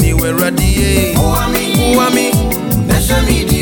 ni we radie. Uwami. Uwami. Nesha media.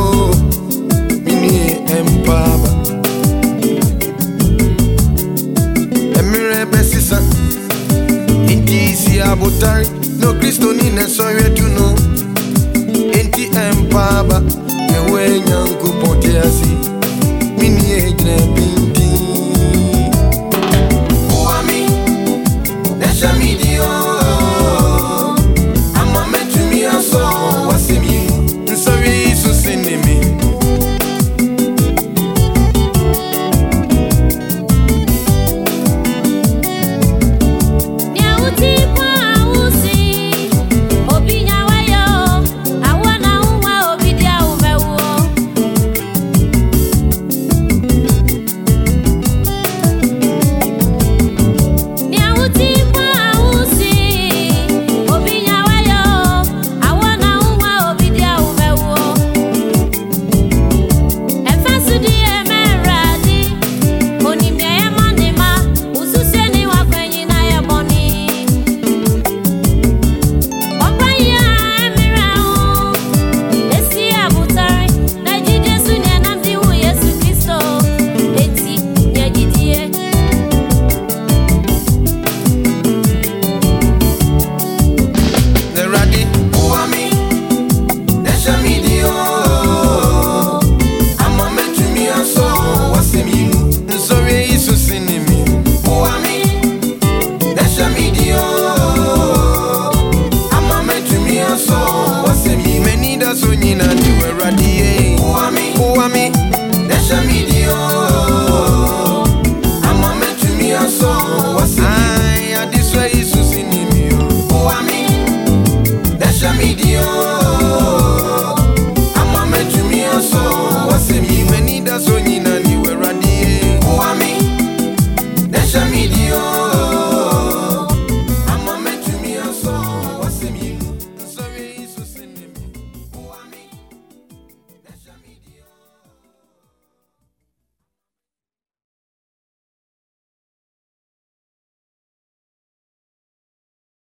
abotari no kristo ni na sɔre dunu enti ɛmpaaba ɛwɔ enyan